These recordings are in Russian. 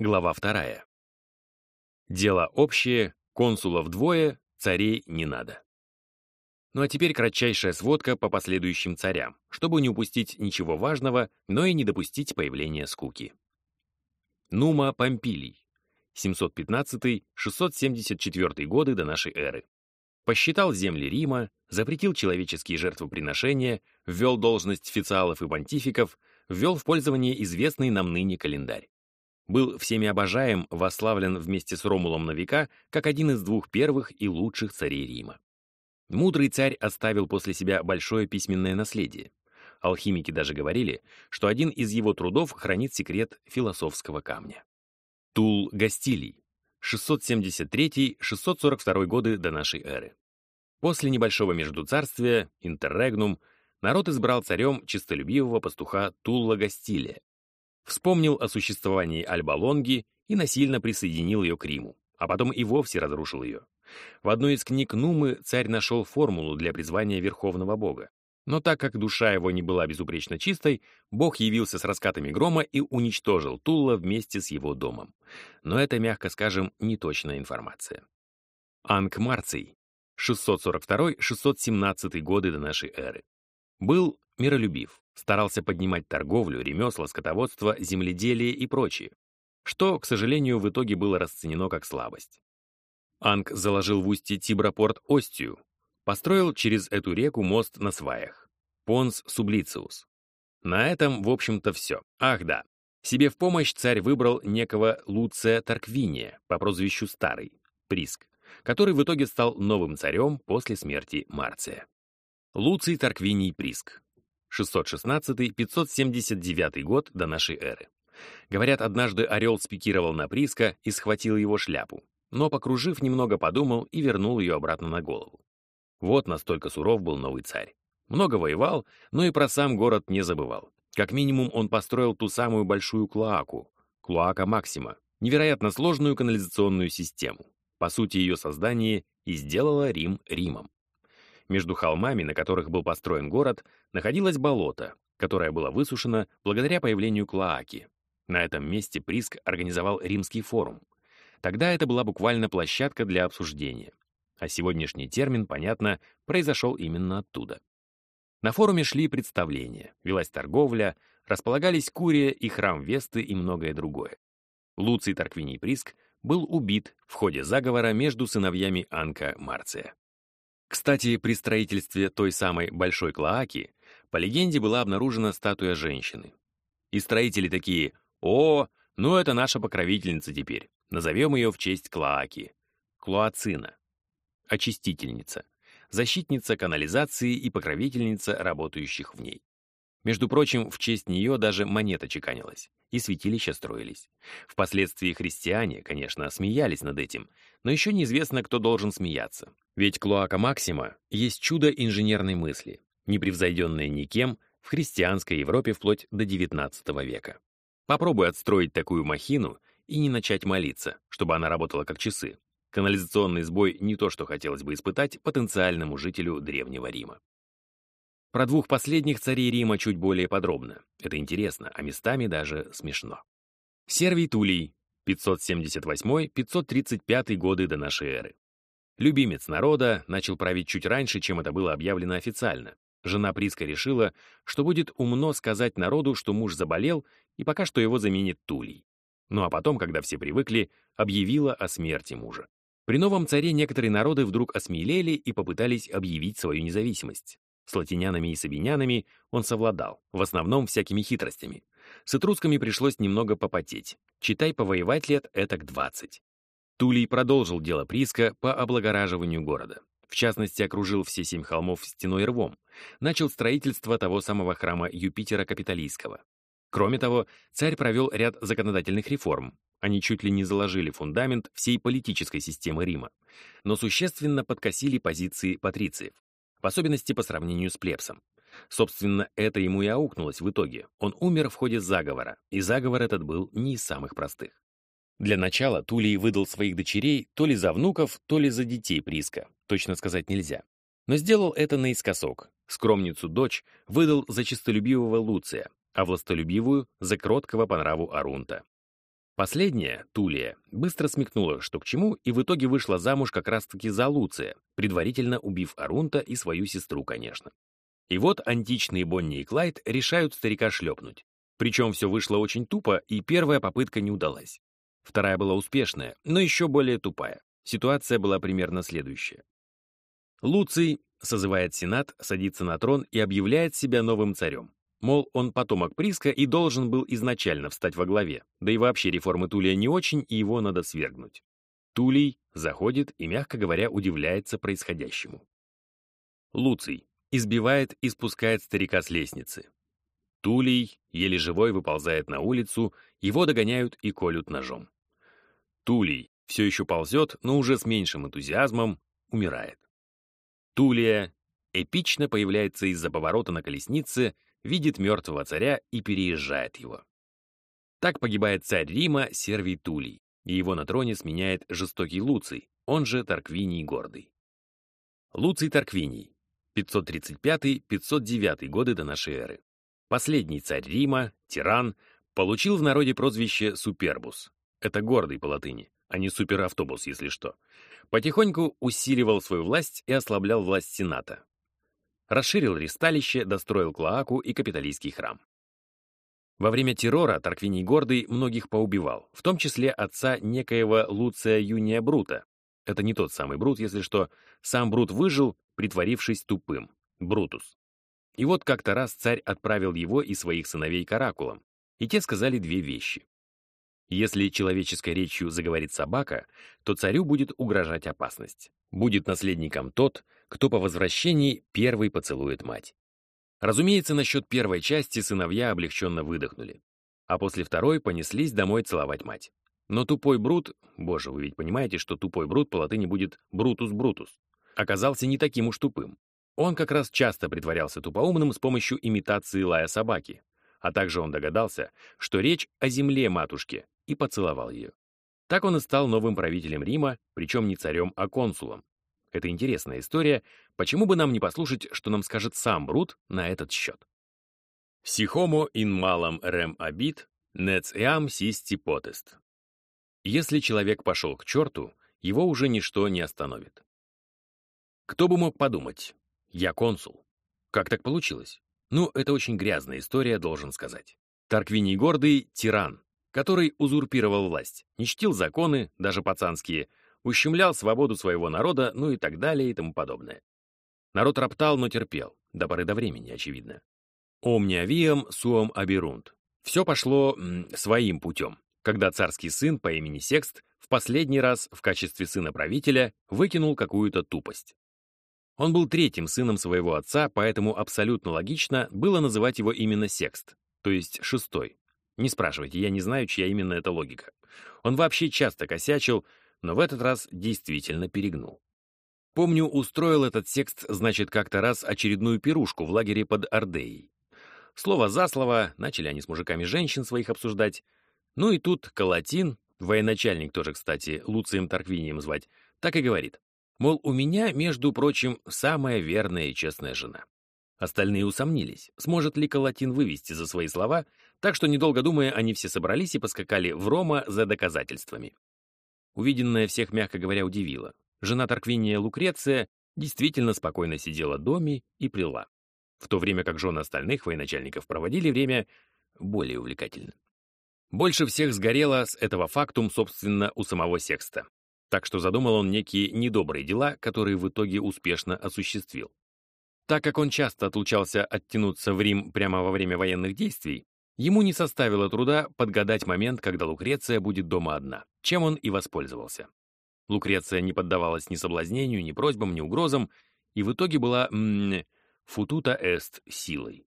Глава вторая. Дело общее, консулов двое, царей не надо. Ну а теперь кратчайшая сводка по последующим царям, чтобы не упустить ничего важного, но и не допустить появления скуки. Нума Помпилий, 715-674 годы до нашей эры. Посчитал земли Рима, запретил человеческие жертвоприношения, ввел должность официалов и понтификов, ввел в пользование известный нам ныне календарь был всеми обожаем, восславлен вместе с Ромулом на века как один из двух первых и лучших царей Рима. Мудрый царь оставил после себя большое письменное наследие. Алхимики даже говорили, что один из его трудов хранит секрет философского камня. Тул Гастилий, 673-642 годы до нашей эры. После небольшого междуцарствия, интеррегнум, народ избрал царем чистолюбивого пастуха Тулла Гастилия, вспомнил о существовании Альба-Лонги и насильно присоединил ее к Риму, а потом и вовсе разрушил ее. В одной из книг Нумы царь нашел формулу для призвания верховного бога. Но так как душа его не была безупречно чистой, бог явился с раскатами грома и уничтожил Тулла вместе с его домом. Но это, мягко скажем, неточная информация. Анк Марций, 642-617 годы до нашей эры. Был миролюбив, старался поднимать торговлю, ремесла, скотоводство, земледелие и прочее, что, к сожалению, в итоге было расценено как слабость. Анг заложил в устье Тибра порт Остию, построил через эту реку мост на сваях, Понс Сублициус. На этом, в общем-то, все. Ах да, себе в помощь царь выбрал некого Луция Тарквиния по прозвищу Старый, Приск, который в итоге стал новым царем после смерти Марция. Луций Тарквиний Приск, 616-579 год до нашей эры. Говорят, однажды орел спикировал на Приска и схватил его шляпу, но, покружив, немного подумал и вернул ее обратно на голову. Вот настолько суров был новый царь. Много воевал, но и про сам город не забывал. Как минимум, он построил ту самую большую клоаку, клоака Максима, невероятно сложную канализационную систему. По сути, ее создание и сделало Рим Римом. Между холмами, на которых был построен город, находилось болото, которое было высушено благодаря появлению клоаки. На этом месте Приск организовал римский форум. Тогда это была буквально площадка для обсуждения. А сегодняшний термин, понятно, произошел именно оттуда. На форуме шли представления, велась торговля, располагались Курия и храм Весты и многое другое. Луций Тарквиний Приск был убит в ходе заговора между сыновьями Анка Марция. Кстати, при строительстве той самой большой клоаки, по легенде, была обнаружена статуя женщины. И строители такие «О, ну это наша покровительница теперь, назовем ее в честь клоаки». Клоацина. Очистительница. Защитница канализации и покровительница работающих в ней. Между прочим, в честь нее даже монета чеканилась, и святилища строились. Впоследствии христиане, конечно, смеялись над этим, но еще неизвестно, кто должен смеяться. Ведь Клоака Максима есть чудо инженерной мысли, непревзойденное никем в христианской Европе вплоть до XIX века. Попробуй отстроить такую махину и не начать молиться, чтобы она работала как часы. Канализационный сбой не то, что хотелось бы испытать потенциальному жителю Древнего Рима. Про двух последних царей Рима чуть более подробно. Это интересно, а местами даже смешно. Сервий Тулий, 578-535 годы до нашей эры. Любимец народа начал править чуть раньше, чем это было объявлено официально. Жена Приска решила, что будет умно сказать народу, что муж заболел, и пока что его заменит Тулий. Ну а потом, когда все привыкли, объявила о смерти мужа. При новом царе некоторые народы вдруг осмелели и попытались объявить свою независимость. С латинянами и сабинянами он совладал, в основном всякими хитростями. С этрусками пришлось немного попотеть. Читай, повоевать лет этак 20. Тулей продолжил дело Приска по облагораживанию города. В частности, окружил все семь холмов стеной рвом. Начал строительство того самого храма Юпитера Капитолийского. Кроме того, царь провел ряд законодательных реформ. Они чуть ли не заложили фундамент всей политической системы Рима, но существенно подкосили позиции патрициев в особенности по сравнению с Плебсом. Собственно, это ему и аукнулось в итоге. Он умер в ходе заговора, и заговор этот был не из самых простых. Для начала Тулей выдал своих дочерей то ли за внуков, то ли за детей Приска, точно сказать нельзя. Но сделал это наискосок. Скромницу дочь выдал за честолюбивого Луция, а властолюбивую — за кроткого по нраву Арунта. Последняя, Тулия, быстро смекнула, что к чему, и в итоге вышла замуж как раз-таки за Луция, предварительно убив Арунта и свою сестру, конечно. И вот античные Бонни и Клайд решают старика шлепнуть. Причем все вышло очень тупо, и первая попытка не удалась. Вторая была успешная, но еще более тупая. Ситуация была примерно следующая. Луций созывает Сенат, садится на трон и объявляет себя новым царем. Мол, он потомок Приска и должен был изначально встать во главе. Да и вообще реформы Тулия не очень, и его надо свергнуть. Тулей заходит и, мягко говоря, удивляется происходящему. Луций избивает и спускает старика с лестницы. Тулей, еле живой, выползает на улицу, его догоняют и колют ножом. Тулей все еще ползет, но уже с меньшим энтузиазмом, умирает. Тулия эпично появляется из-за поворота на колеснице видит мертвого царя и переезжает его. Так погибает царь Рима Сервий Тулий, и его на троне сменяет жестокий Луций, он же Тарквиний Гордый. Луций Тарквиний, 535-509 годы до нашей эры. Последний царь Рима, тиран, получил в народе прозвище Супербус. Это гордый по латыни, а не суперавтобус, если что. Потихоньку усиливал свою власть и ослаблял власть Сената расширил ристалище, достроил клоаку и капитолийский храм. Во время террора Тарквиний Гордый многих поубивал, в том числе отца некоего Луция Юния Брута. Это не тот самый Брут, если что. Сам Брут выжил, притворившись тупым. Брутус. И вот как-то раз царь отправил его и своих сыновей к оракулам, и те сказали две вещи. Если человеческой речью заговорит собака, то царю будет угрожать опасность. Будет наследником тот, кто по возвращении первый поцелует мать. Разумеется, насчет первой части сыновья облегченно выдохнули, а после второй понеслись домой целовать мать. Но тупой Брут, боже, вы ведь понимаете, что тупой Брут по латыни будет Брутус Брутус, оказался не таким уж тупым. Он как раз часто притворялся тупоумным с помощью имитации лая собаки, а также он догадался, что речь о земле матушки, и поцеловал ее. Так он и стал новым правителем Рима, причем не царем, а консулом. Это интересная история, почему бы нам не послушать, что нам скажет сам Брут на этот счет. «Сихомо ин малом рем абит, нец эам систи потест». Если человек пошел к черту, его уже ничто не остановит. Кто бы мог подумать? Я консул. Как так получилось? Ну, это очень грязная история, должен сказать. Тарквиний Гордый — тиран, который узурпировал власть, не чтил законы, даже пацанские, ущемлял свободу своего народа, ну и так далее и тому подобное. Народ роптал, но терпел, до поры до времени, очевидно. Омни авиам суом аберунд. Все пошло м, своим путем, когда царский сын по имени Секст в последний раз в качестве сына правителя выкинул какую-то тупость. Он был третьим сыном своего отца, поэтому абсолютно логично было называть его именно Секст, то есть шестой. Не спрашивайте, я не знаю, чья именно эта логика. Он вообще часто косячил, но в этот раз действительно перегнул. Помню, устроил этот секст, значит, как-то раз очередную пирушку в лагере под Ордеей. Слово за слово, начали они с мужиками женщин своих обсуждать. Ну и тут Калатин, военачальник тоже, кстати, Луцием Тарквинием звать, так и говорит. Мол, у меня, между прочим, самая верная и честная жена. Остальные усомнились, сможет ли Калатин вывести за свои слова, так что, недолго думая, они все собрались и поскакали в Рома за доказательствами. Увиденное всех, мягко говоря, удивило. Жена Тарквиния Лукреция действительно спокойно сидела в доме и плела, в то время как жены остальных военачальников проводили время более увлекательно. Больше всех сгорело с этого фактум, собственно, у самого Секста. Так что задумал он некие недобрые дела, которые в итоге успешно осуществил. Так как он часто отлучался оттянуться в Рим прямо во время военных действий, Ему не составило труда подгадать момент, когда Лукреция будет дома одна, чем он и воспользовался. Лукреция не поддавалась ни соблазнению, ни просьбам, ни угрозам, и в итоге была футута эст силой.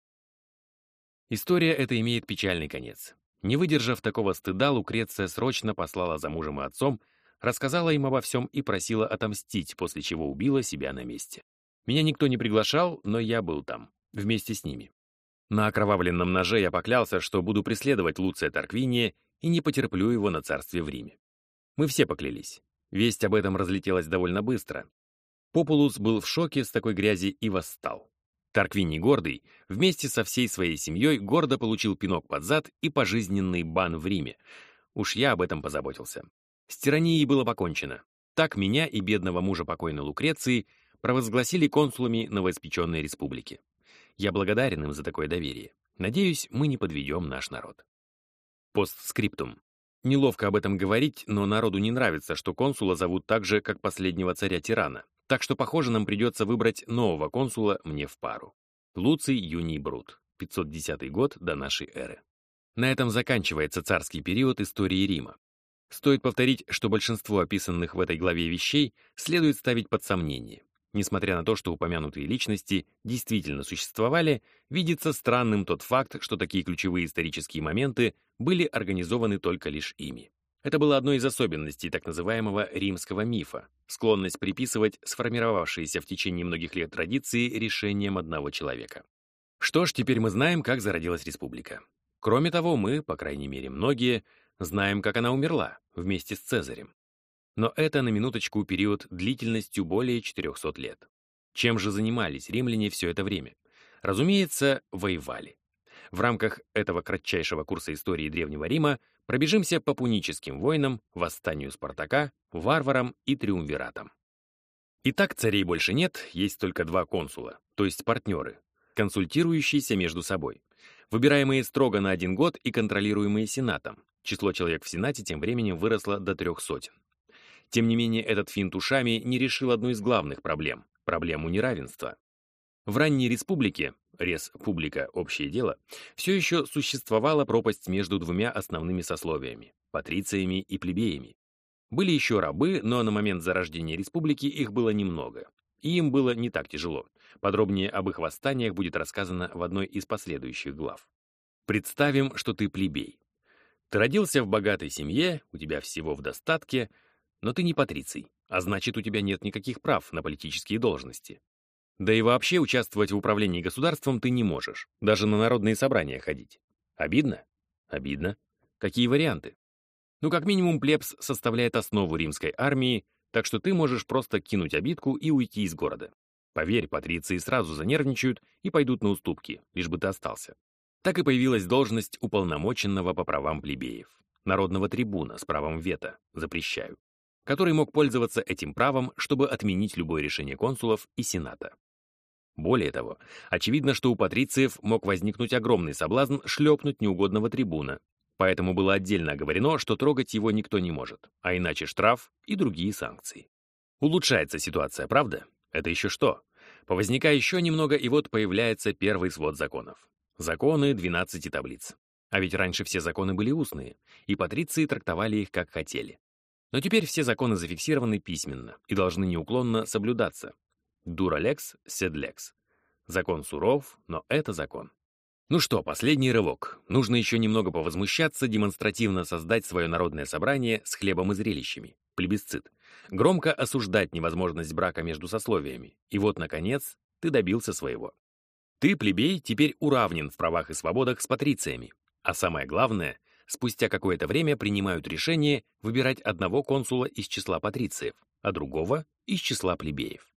История эта имеет печальный конец. Не выдержав такого стыда, Лукреция срочно послала за мужем и отцом, рассказала им обо всем и просила отомстить, после чего убила себя на месте. Меня никто не приглашал, но я был там, вместе с ними. На окровавленном ноже я поклялся, что буду преследовать Луция Тарквиния и не потерплю его на царстве в Риме. Мы все поклялись. Весть об этом разлетелась довольно быстро. Популус был в шоке с такой грязи и восстал. Тарквиний Гордый вместе со всей своей семьей гордо получил пинок под зад и пожизненный бан в Риме. Уж я об этом позаботился. С тиранией было покончено. Так меня и бедного мужа покойной Лукреции провозгласили консулами новоиспеченной республики. Я благодарен им за такое доверие. Надеюсь, мы не подведем наш народ. Постскриптум. Неловко об этом говорить, но народу не нравится, что консула зовут так же, как последнего царя-тирана. Так что, похоже, нам придется выбрать нового консула мне в пару. Луций Юний Брут, 510 год до нашей эры. На этом заканчивается царский период истории Рима. Стоит повторить, что большинство описанных в этой главе вещей следует ставить под сомнение. Несмотря на то, что упомянутые личности действительно существовали, видится странным тот факт, что такие ключевые исторические моменты были организованы только лишь ими. Это было одной из особенностей так называемого римского мифа — склонность приписывать сформировавшиеся в течение многих лет традиции решением одного человека. Что ж, теперь мы знаем, как зародилась республика. Кроме того, мы, по крайней мере многие, знаем, как она умерла вместе с Цезарем. Но это на минуточку период длительностью более 400 лет. Чем же занимались римляне все это время? Разумеется, воевали. В рамках этого кратчайшего курса истории Древнего Рима пробежимся по пуническим войнам, восстанию Спартака, варварам и триумвиратам. Итак, царей больше нет, есть только два консула, то есть партнеры, консультирующиеся между собой, выбираемые строго на один год и контролируемые Сенатом. Число человек в Сенате тем временем выросло до трех сотен. Тем не менее, этот финт ушами не решил одну из главных проблем — проблему неравенства. В ранней республике, республика, общее дело, все еще существовала пропасть между двумя основными сословиями — патрициями и плебеями. Были еще рабы, но на момент зарождения республики их было немного. И им было не так тяжело. Подробнее об их восстаниях будет рассказано в одной из последующих глав. Представим, что ты плебей. Ты родился в богатой семье, у тебя всего в достатке, но ты не патриций, а значит, у тебя нет никаких прав на политические должности. Да и вообще участвовать в управлении государством ты не можешь, даже на народные собрания ходить. Обидно? Обидно. Какие варианты? Ну, как минимум, плебс составляет основу римской армии, так что ты можешь просто кинуть обидку и уйти из города. Поверь, патриции сразу занервничают и пойдут на уступки, лишь бы ты остался. Так и появилась должность уполномоченного по правам плебеев, народного трибуна с правом вето, запрещаю, который мог пользоваться этим правом, чтобы отменить любое решение консулов и сената. Более того, очевидно, что у патрициев мог возникнуть огромный соблазн шлепнуть неугодного трибуна, поэтому было отдельно оговорено, что трогать его никто не может, а иначе штраф и другие санкции. Улучшается ситуация, правда? Это еще что? Повозника еще немного, и вот появляется первый свод законов. Законы 12 таблиц. А ведь раньше все законы были устные, и патриции трактовали их как хотели. Но теперь все законы зафиксированы письменно и должны неуклонно соблюдаться, Дуралекс, седлекс. Закон суров, но это закон. Ну что, последний рывок. Нужно еще немного повозмущаться, демонстративно создать свое народное собрание с хлебом и зрелищами. Плебисцит. Громко осуждать невозможность брака между сословиями. И вот, наконец, ты добился своего. Ты, плебей, теперь уравнен в правах и свободах с патрициями. А самое главное, спустя какое-то время принимают решение выбирать одного консула из числа патрициев, а другого — из числа плебеев.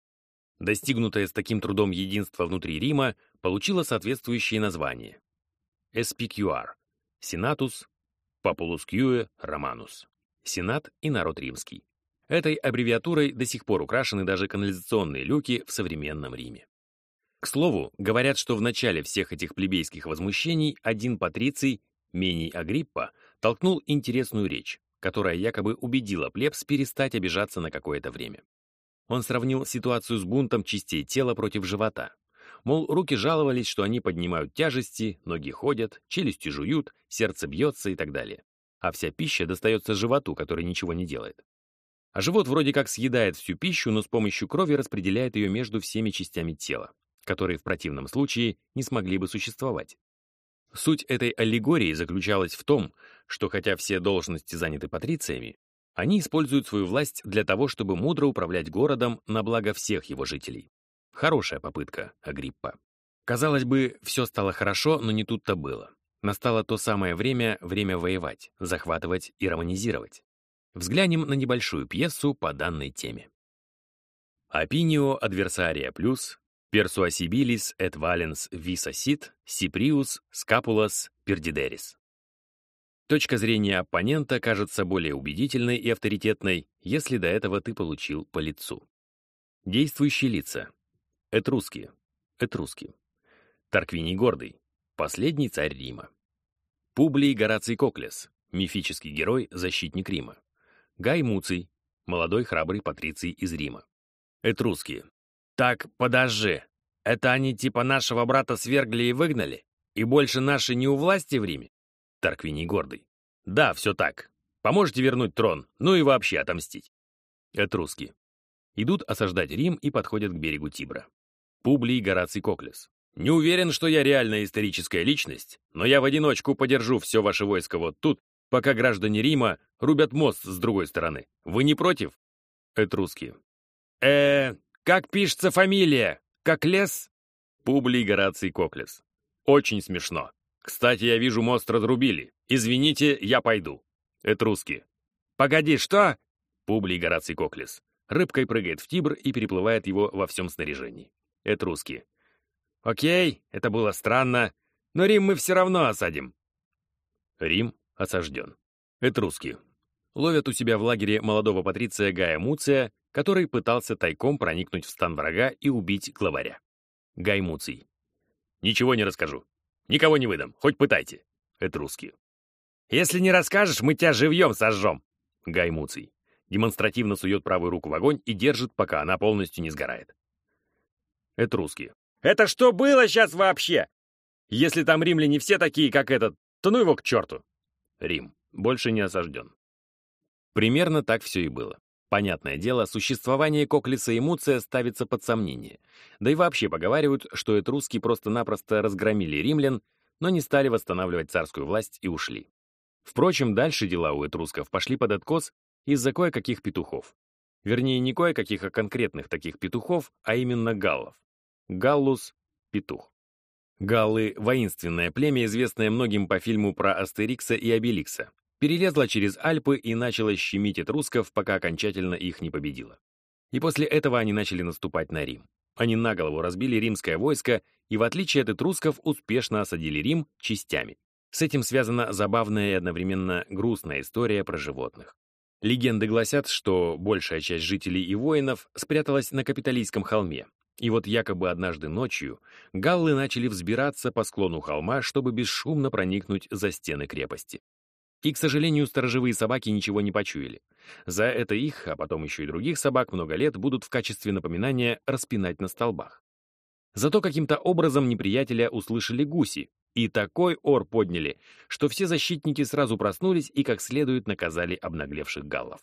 Достигнутое с таким трудом единство внутри Рима получило соответствующее название. SPQR — Senatus Populusque Romanus — Сенат и народ римский. Этой аббревиатурой до сих пор украшены даже канализационные люки в современном Риме. К слову, говорят, что в начале всех этих плебейских возмущений один патриций, Мений Агриппа, толкнул интересную речь, которая якобы убедила плебс перестать обижаться на какое-то время. Он сравнил ситуацию с бунтом частей тела против живота. Мол, руки жаловались, что они поднимают тяжести, ноги ходят, челюсти жуют, сердце бьется и так далее. А вся пища достается животу, который ничего не делает. А живот вроде как съедает всю пищу, но с помощью крови распределяет ее между всеми частями тела, которые в противном случае не смогли бы существовать. Суть этой аллегории заключалась в том, что хотя все должности заняты патрициями, они используют свою власть для того, чтобы мудро управлять городом на благо всех его жителей. Хорошая попытка, Агриппа. Казалось бы, все стало хорошо, но не тут-то было. Настало то самое время, время воевать, захватывать и романизировать. Взглянем на небольшую пьесу по данной теме. Opinio adversaria plus, persuasibilis et valens vis assit, Cyprius scapulas perdideris. Точка зрения оппонента кажется более убедительной и авторитетной, если до этого ты получил по лицу. Действующие лица. Этруски. Этруски. Тарквиний Гордый. Последний царь Рима. Публий Гораций Коклес. Мифический герой, защитник Рима. Гай Муций. Молодой храбрый патриций из Рима. Этруски. Так, подожди. Это они типа нашего брата свергли и выгнали? И больше наши не у власти в Риме? Тарквиний Гордый. Да, все так. Поможете вернуть трон, ну и вообще отомстить. Этруски. Идут осаждать Рим и подходят к берегу Тибра. Публий Гораций Коклес. Не уверен, что я реальная историческая личность, но я в одиночку подержу все ваше войско вот тут, пока граждане Рима рубят мост с другой стороны. Вы не против? Этруски. э как пишется фамилия? Как лес? Публий Гораций Коклес. Очень смешно. Кстати, я вижу, мост разрубили. Извините, я пойду. Этруски. Погоди, что? Публий Гораций Коклес. Рыбкой прыгает в Тибр и переплывает его во всем снаряжении. Этруски. Окей, это было странно, но Рим мы все равно осадим. Рим осажден. Этруски. Ловят у себя в лагере молодого патриция Гая Муция, который пытался тайком проникнуть в стан врага и убить главаря. Гай Муций. Ничего не расскажу. Никого не выдам, хоть пытайте. Этруски. Если не расскажешь, мы тебя живьем сожжем. Гай Муций демонстративно сует правую руку в огонь и держит, пока она полностью не сгорает. Это русские. «Это что было сейчас вообще? Если там римляне все такие, как этот, то ну его к черту!» Рим. Больше не осажден. Примерно так все и было. Понятное дело, существование Коклиса и ставится под сомнение. Да и вообще поговаривают, что этруски просто-напросто разгромили римлян, но не стали восстанавливать царскую власть и ушли. Впрочем, дальше дела у этрусков пошли под откос из-за кое-каких петухов. Вернее, не кое-каких, а конкретных таких петухов, а именно галлов. Галлус — петух. Галлы — воинственное племя, известное многим по фильму про Астерикса и Обеликса. Перелезла через Альпы и начала щемить этрусков, пока окончательно их не победила. И после этого они начали наступать на Рим. Они на голову разбили римское войско и, в отличие от этрусков, успешно осадили Рим частями. С этим связана забавная и одновременно грустная история про животных. Легенды гласят, что большая часть жителей и воинов спряталась на Капитолийском холме. И вот якобы однажды ночью галлы начали взбираться по склону холма, чтобы бесшумно проникнуть за стены крепости. И, к сожалению, сторожевые собаки ничего не почуяли. За это их, а потом еще и других собак много лет будут в качестве напоминания распинать на столбах. Зато каким-то образом неприятеля услышали гуси, и такой ор подняли, что все защитники сразу проснулись и как следует наказали обнаглевших галлов.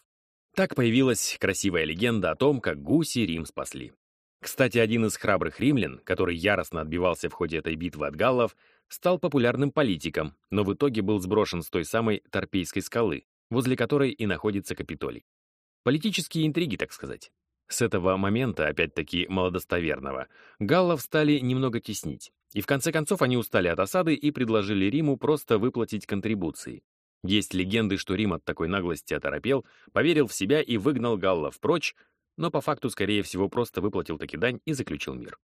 Так появилась красивая легенда о том, как гуси Рим спасли. Кстати, один из храбрых римлян, который яростно отбивался в ходе этой битвы от галлов, стал популярным политиком, но в итоге был сброшен с той самой Торпейской скалы, возле которой и находится Капитолий. Политические интриги, так сказать. С этого момента, опять-таки молодостоверного, галлов стали немного теснить, и в конце концов они устали от осады и предложили Риму просто выплатить контрибуции. Есть легенды, что Рим от такой наглости оторопел, поверил в себя и выгнал галлов прочь, но по факту, скорее всего, просто выплатил таки дань и заключил мир.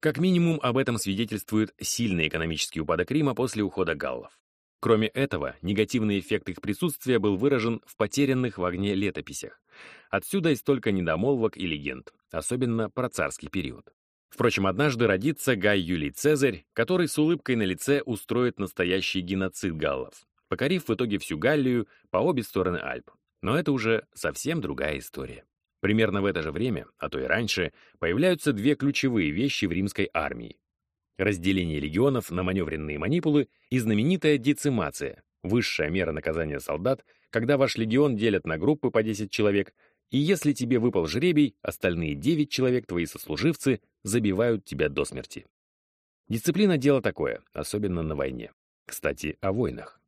Как минимум, об этом свидетельствует сильный экономический упадок Рима после ухода галлов. Кроме этого, негативный эффект их присутствия был выражен в потерянных в огне летописях. Отсюда и столько недомолвок и легенд, особенно про царский период. Впрочем, однажды родится Гай Юлий Цезарь, который с улыбкой на лице устроит настоящий геноцид галлов, покорив в итоге всю Галлию по обе стороны Альп. Но это уже совсем другая история. Примерно в это же время, а то и раньше, появляются две ключевые вещи в римской армии. Разделение легионов на маневренные манипулы и знаменитая децимация, высшая мера наказания солдат, когда ваш легион делят на группы по 10 человек, и если тебе выпал жребий, остальные 9 человек, твои сослуживцы, забивают тебя до смерти. Дисциплина — дело такое, особенно на войне. Кстати, о войнах.